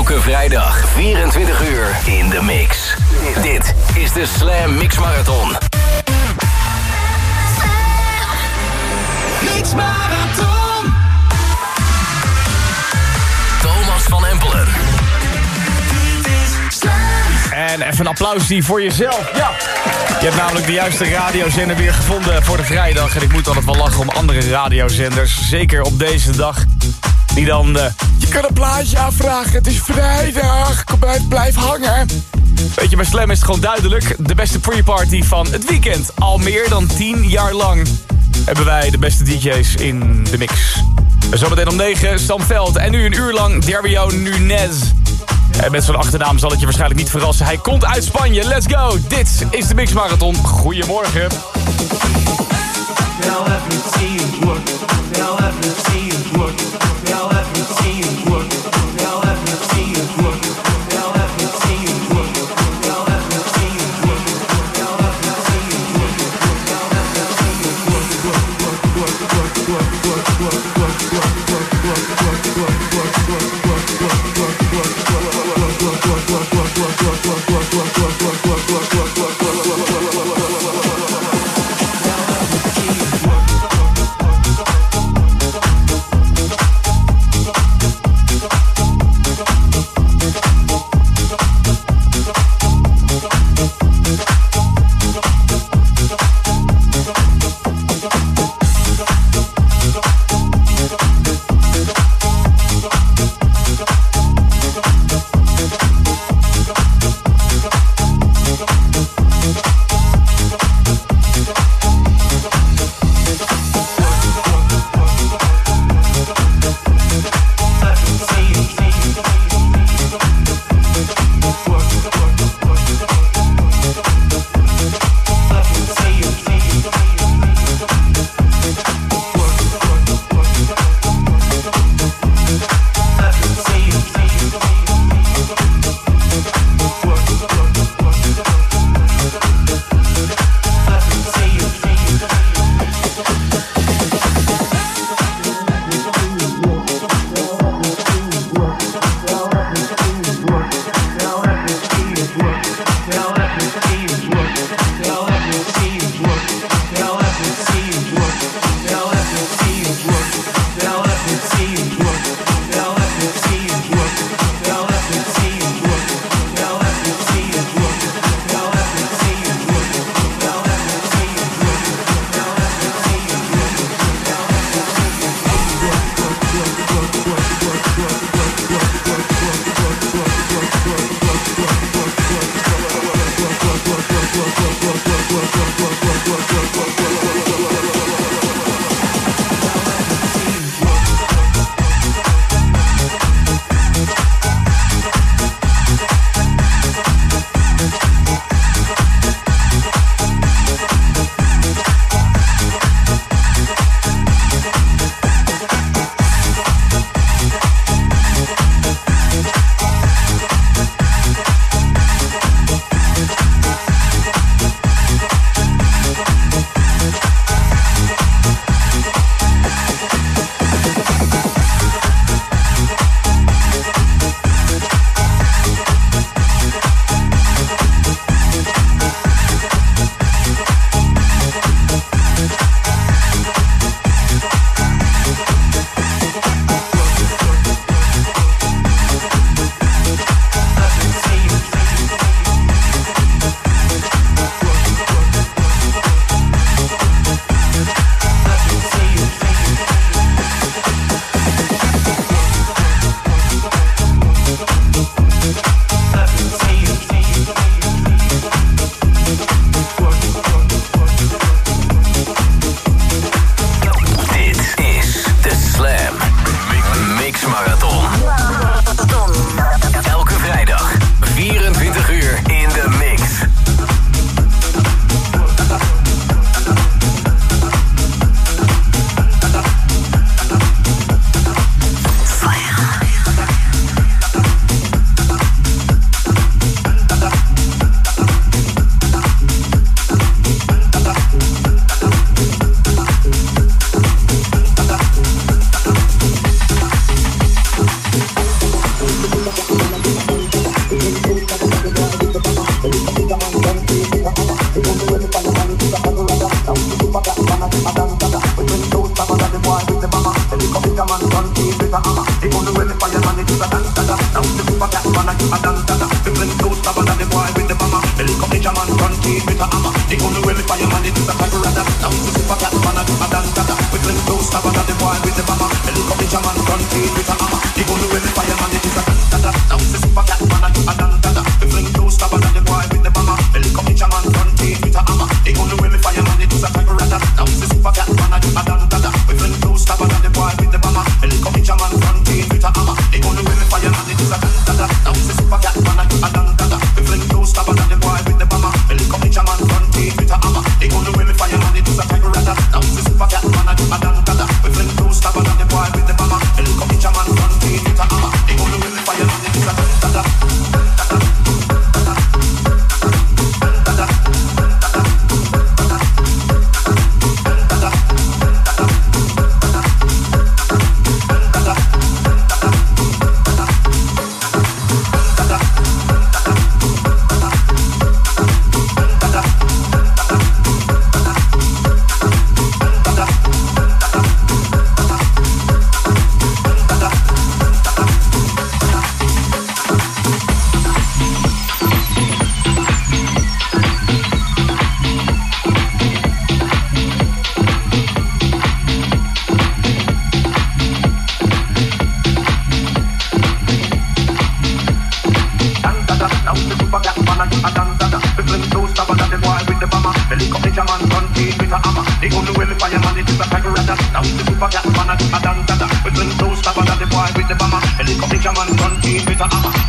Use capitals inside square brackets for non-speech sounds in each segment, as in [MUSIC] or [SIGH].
Elke vrijdag 24 uur in de mix. Dit is de Slam Mix Marathon. Mix Marathon. Thomas van Empelen. En even een applausje voor jezelf. Ja. Je hebt namelijk de juiste radiozender weer gevonden voor de vrijdag. En ik moet altijd wel lachen om andere radiozenders. Zeker op deze dag. Die dan... eh, je kan een plaatje aanvragen. Het is vrijdag. Kom blijf, blijf hangen. Weet je, bij Slam is het gewoon duidelijk. De beste pre-party van het weekend. Al meer dan 10 jaar lang hebben wij de beste DJ's in de mix. Zometeen om 9, Sam Veld. En nu een uur lang Derbio Nunez. En met zijn achternaam zal het je waarschijnlijk niet verrassen. Hij komt uit Spanje. Let's go. Dit is de Mix Marathon. Goedemorgen. Now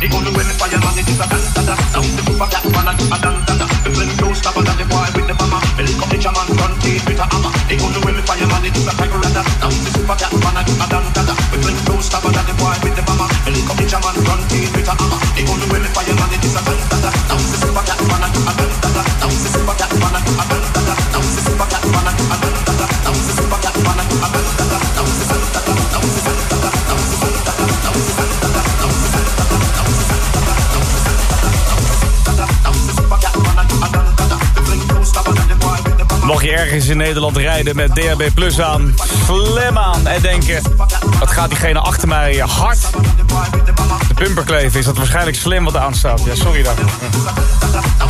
The only way me fireman it is a in Nederland rijden met DHB Plus aan. Slim aan en denken, wat gaat diegene achter mij hard. De bumperkleven is dat waarschijnlijk slim wat aanstaat. Ja, sorry dan.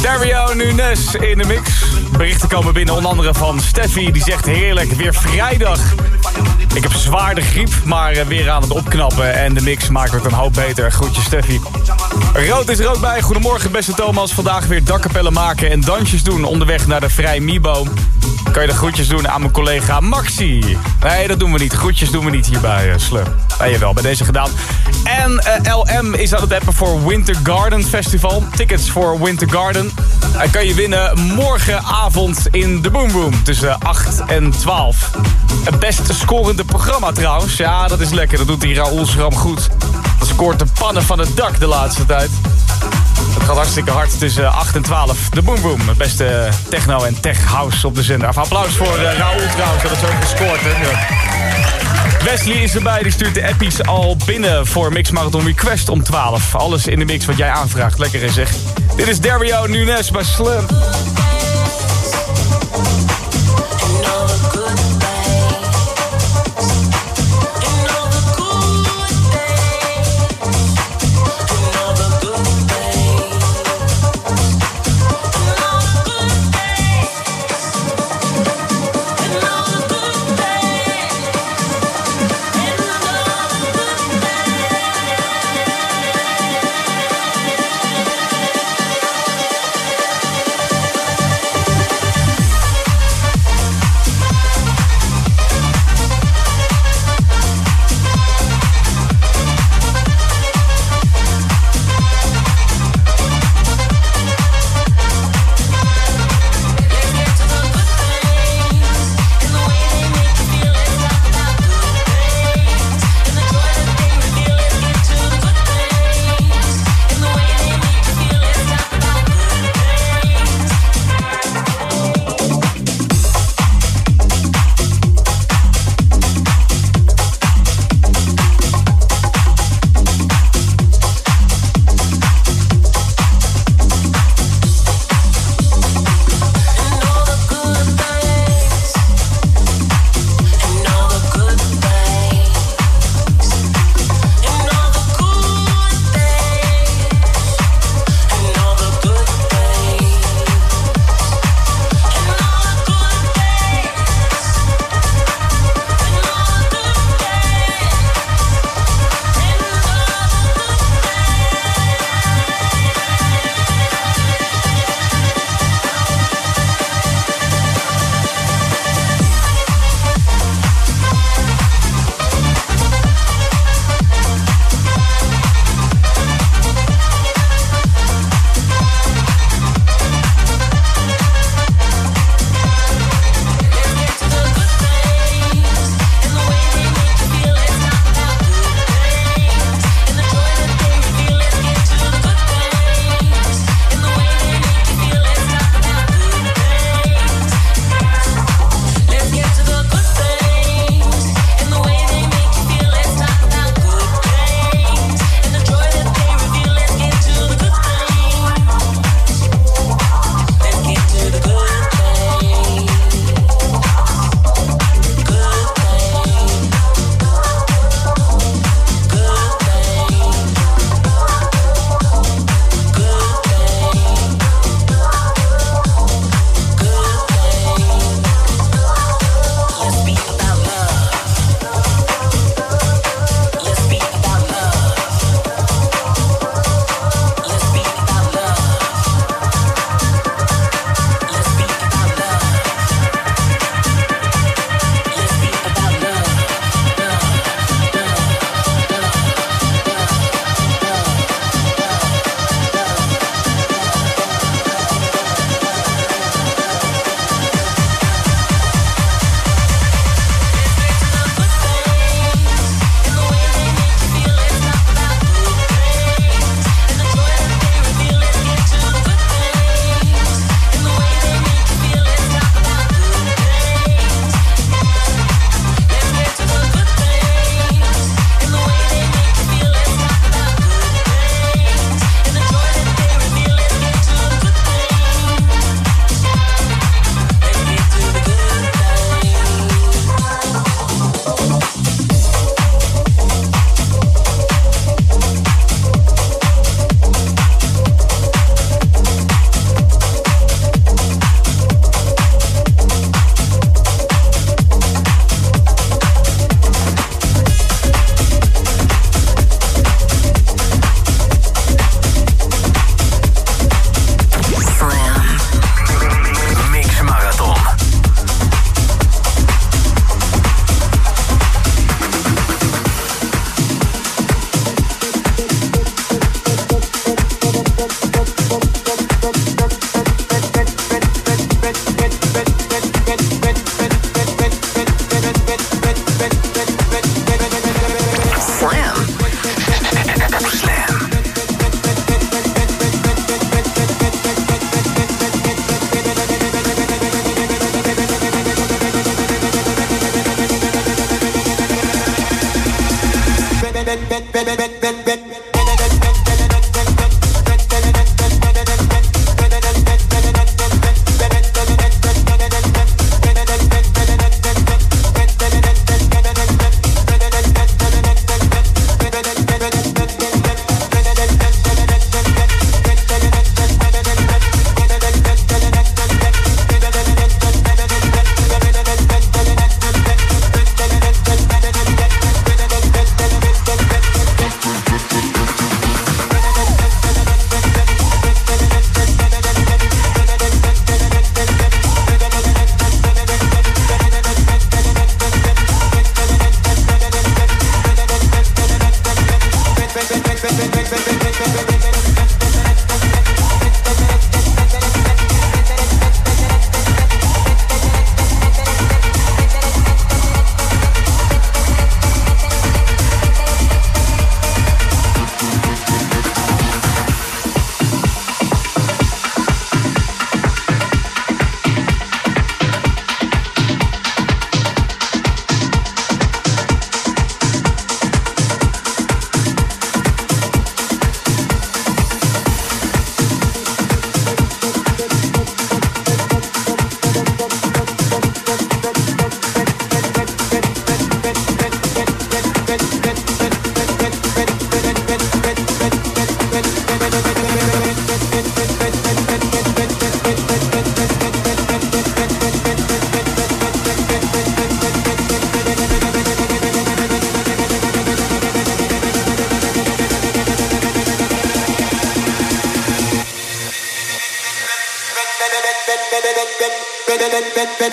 Dario Nunes in de mix. Berichten komen binnen onder andere van Steffi. Die zegt heerlijk, weer vrijdag. Ik heb zwaar de griep, maar eh, weer aan het opknappen. En de mix maakt het een hoop beter. Groetjes Steffi. Rood is er ook bij. Goedemorgen beste Thomas. Vandaag weer dakkapellen maken en dansjes doen onderweg naar de Vrij Mibo. Kan je de groetjes doen aan mijn collega Maxi? Nee, dat doen we niet. Groetjes doen we niet hierbij, uh, Slum. Nee, bij deze gedaan. En uh, LM is aan het appen voor Winter Garden Festival. Tickets voor Winter Garden. Uh, kan je winnen morgenavond in de Boom Room tussen 8 en 12. Het beste scorende programma trouwens. Ja, dat is lekker. Dat doet die Raoul Schram goed. Dat scoort de pannen van het dak de laatste tijd. Het gaat hartstikke hard tussen 8 en 12. De Boom Boom, het beste techno en tech house op de zender. Applaus voor uh, Raoul trouwens, dat het zo gescoord. Hè? Wesley is erbij, die stuurt de appies al binnen voor Mix Marathon Request om 12. Alles in de mix wat jij aanvraagt. Lekker is zeg. Dit is Dario Nunes bij Slim.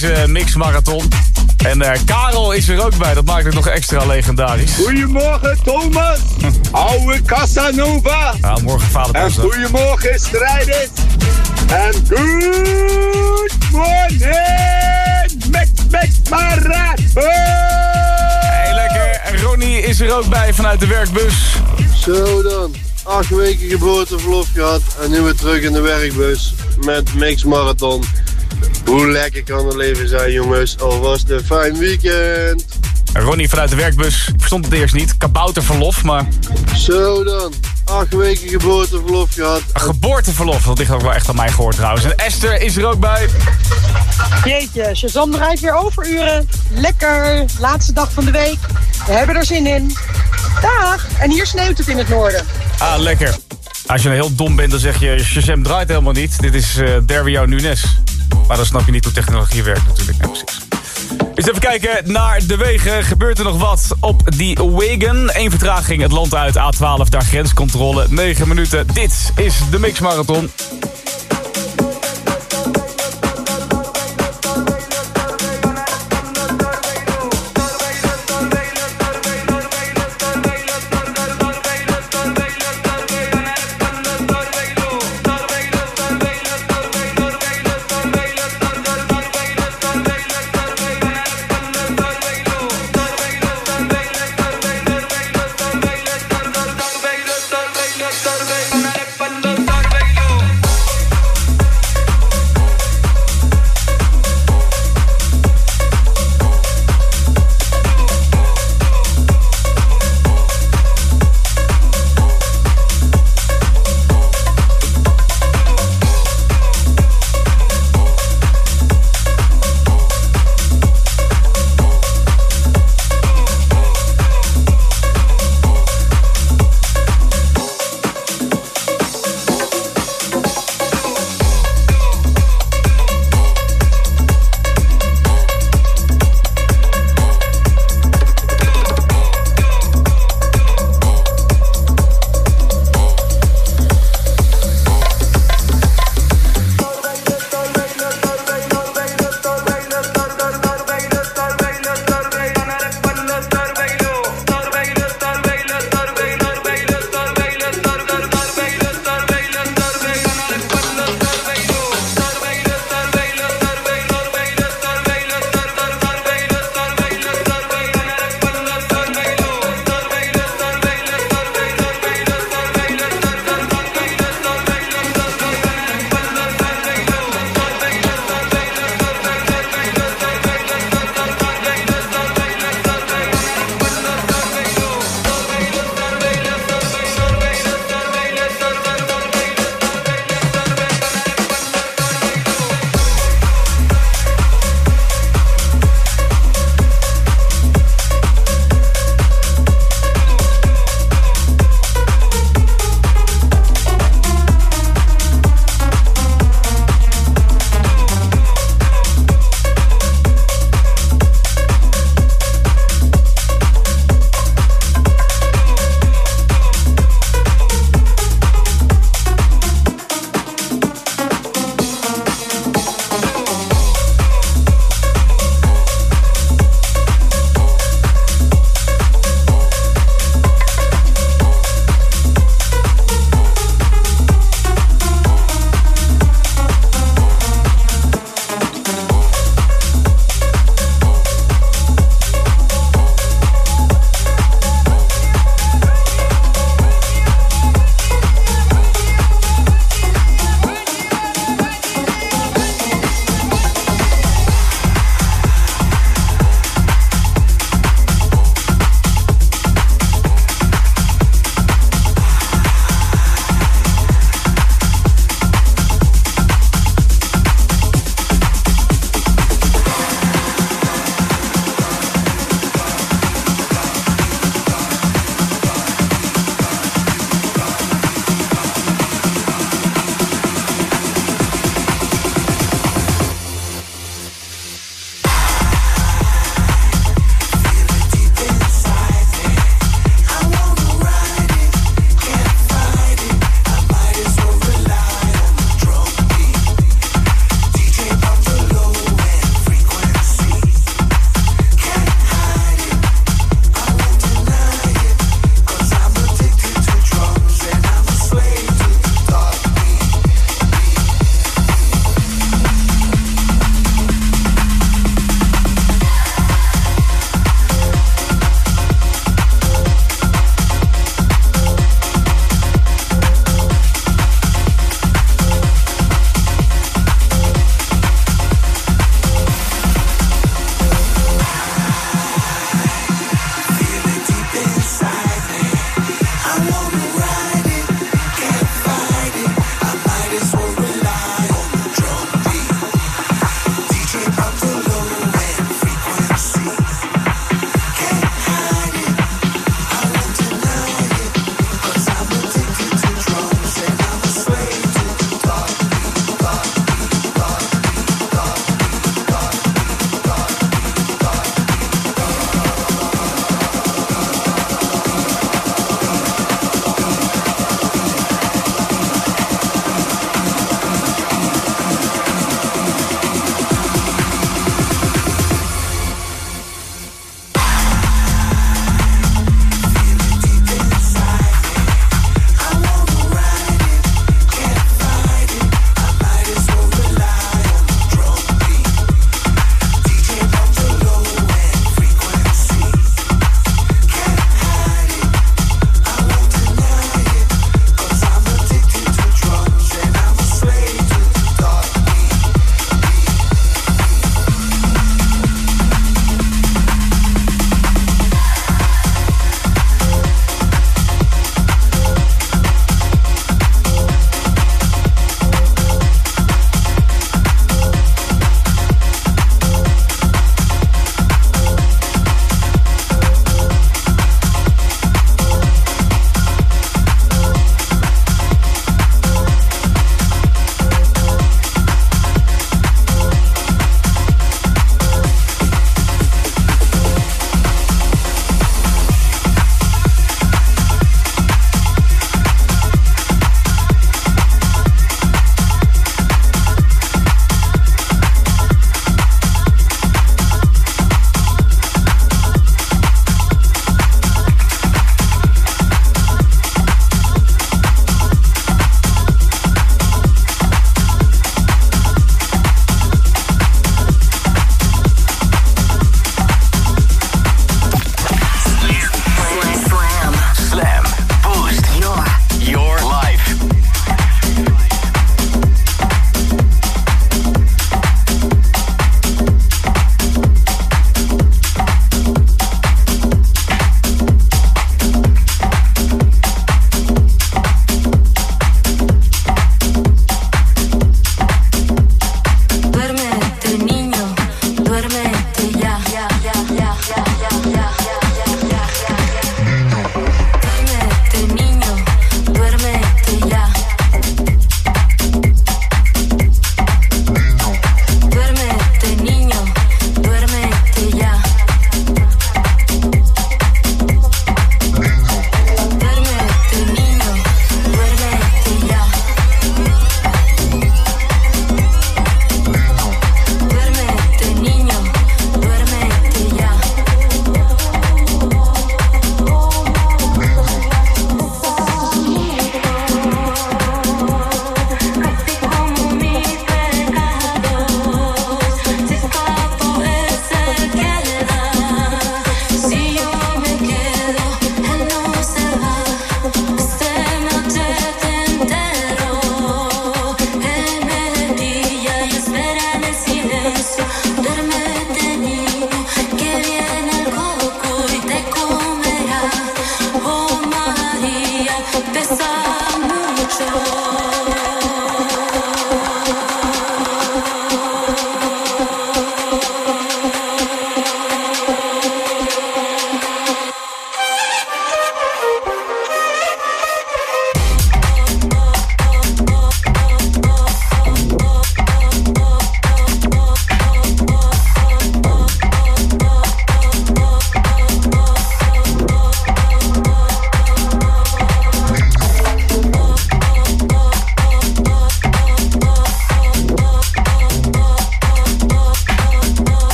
legendarische mixmarathon. En eh, Karel is er ook bij, dat maakt het nog extra legendarisch. Goedemorgen Thomas, [LAUGHS] oude Casanova. Nou, morgen En vaderdag. goedemorgen strijders. En good morning, Mac Mac Marathon. Hey, lekker. En Ronnie is er ook bij vanuit de werkbus. Zo dan. Acht weken geboorteverlof gehad en nu weer terug in de werkbus met Mix Marathon. Hoe lekker kan het leven zijn jongens, al was het een fijn weekend. En Ronnie vanuit de werkbus. Ik verstond het eerst niet. Kabouterverlof, maar Zo dan. Acht weken geboorteverlof gehad. een geboorteverlof. Dat ligt ook wel echt aan mij gehoord trouwens. En Esther is er ook bij. Jeetje, Shazam draait weer overuren. Lekker, laatste dag van de week. We hebben er zin in. Dag! En hier sneeuwt het in het noorden. Ah, lekker. Als je nou heel dom bent, dan zeg je... Shazam draait helemaal niet. Dit is eh Dario Nunes. Maar dan snap je niet hoe technologie werkt natuurlijk. Nee, precies. Eens even kijken naar de wegen. Gebeurt er nog wat op die Wagon? Eén vertraging, het land uit. A12, daar grenscontrole. 9 minuten. Dit is de Mix Marathon.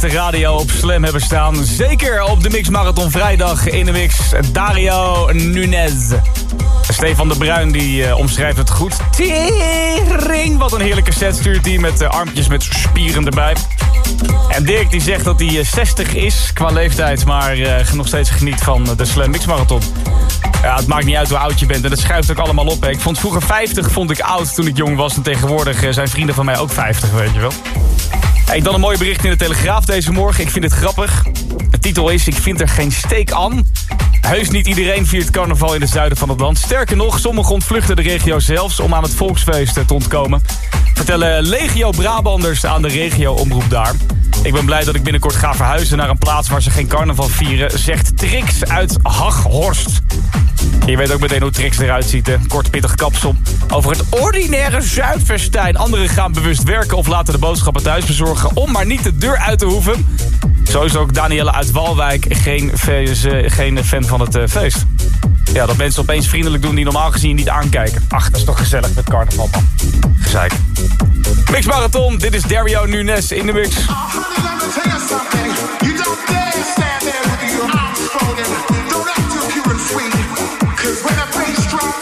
De radio op Slam hebben staan. Zeker op de Mix Marathon vrijdag in de mix. Dario Nunez. Stefan de Bruin die eh, omschrijft het goed. Tering, wat een heerlijke set stuurt hij met eh, armpjes met spieren erbij. En Dirk die zegt dat hij eh, 60 is qua leeftijd, maar eh, nog steeds geniet van de Slam Mix Marathon. Ja, het maakt niet uit hoe oud je bent en dat schuift ook allemaal op. Hè. Ik vond vroeger 50 vond ik oud toen ik jong was en tegenwoordig eh, zijn vrienden van mij ook 50, weet je wel. Hey, dan een mooi bericht in de Telegraaf deze morgen. Ik vind het grappig. De titel is Ik vind er geen steek aan. Heus niet iedereen viert carnaval in het zuiden van het land. Sterker nog, sommigen ontvluchten de regio zelfs om aan het volksfeest te ontkomen. Vertellen legio Brabanders aan de regio-omroep daar. Ik ben blij dat ik binnenkort ga verhuizen naar een plaats waar ze geen carnaval vieren, zegt Trix uit Haghorst. Je weet ook meteen hoe Trix eruit ziet? Kort pittig kapsel. Over het ordinaire Zuidfestijn. Anderen gaan bewust werken of laten de boodschappen thuis bezorgen... om maar niet de deur uit te hoeven. Zo is ook Danielle uit Walwijk geen, eh, geen fan van het eh, feest. Ja, dat mensen opeens vriendelijk doen die normaal gezien niet aankijken. Ach, dat is toch gezellig met carnaval, man. Gezeik. Mix Marathon, dit is Dario Nunes in de mix. That's power, that's love, and that is house.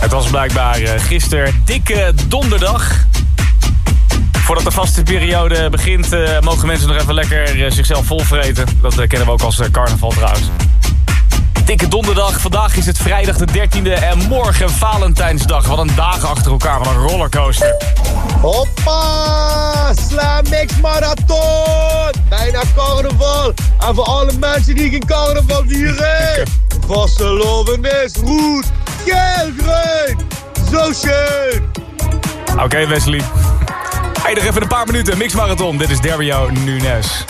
Het was blijkbaar eh, gisteren dikke donderdag. Voordat de vaste periode begint, eh, mogen mensen nog even lekker eh, zichzelf volvreten. Dat kennen we ook als carnaval trouwens. Dikke donderdag, vandaag is het vrijdag de 13e en morgen Valentijnsdag. Wat een dagen achter elkaar, wat een rollercoaster. Hoppa! Slam Mix Marathon! Bijna carnaval! En voor alle mensen die geen carnaval vieren! [LAUGHS] Vastelovendis, roet, geel, groen! Zo schön! Oké Wesley. Eindig even een paar minuten, Mix Marathon. Dit is Dario Nunes.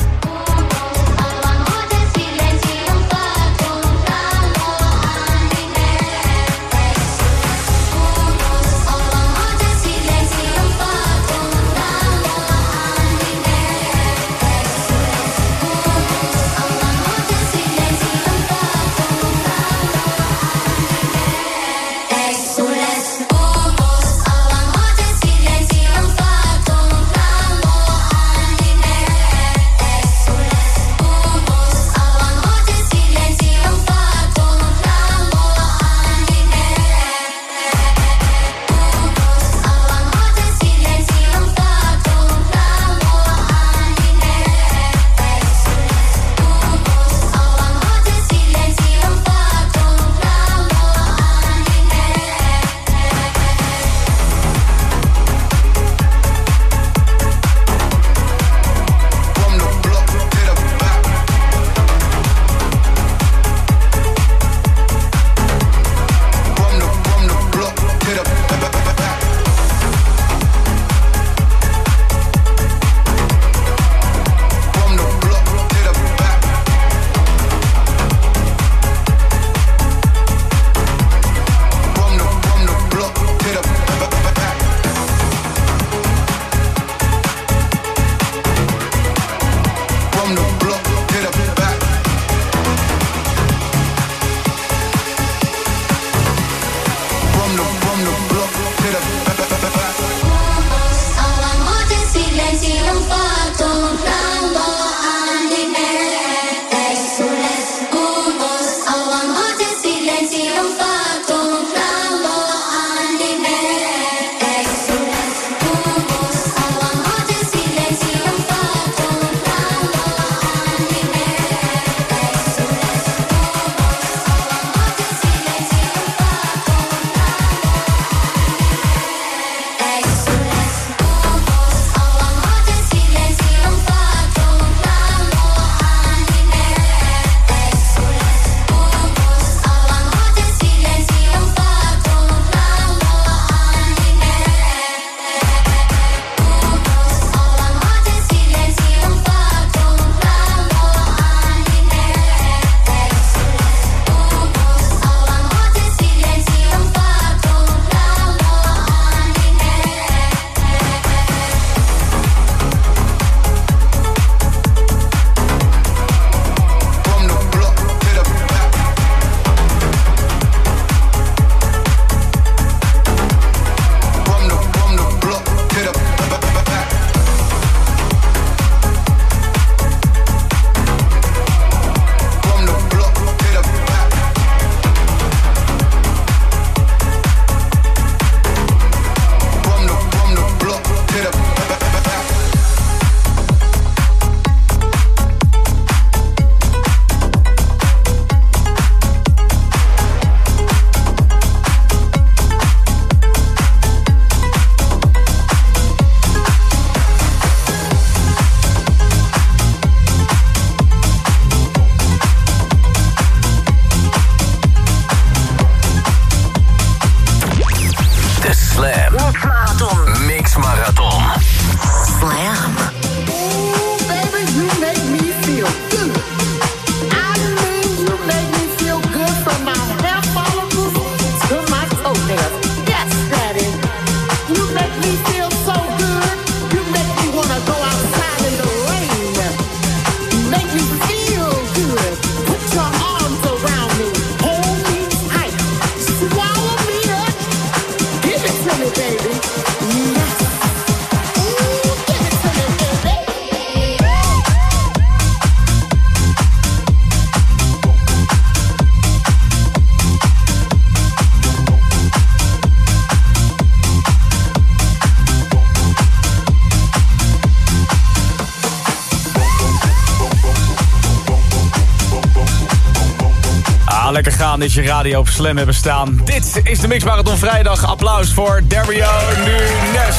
Is je radio op Slam hebben staan. Dit is de Mix Marathon Vrijdag. Applaus voor Dario Nunes.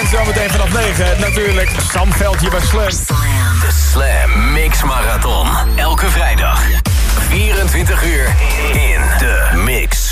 En zometeen vanaf 9 natuurlijk Sam Veldje bij Slam. De Slam Mix Marathon. Elke vrijdag. 24 uur in de mix.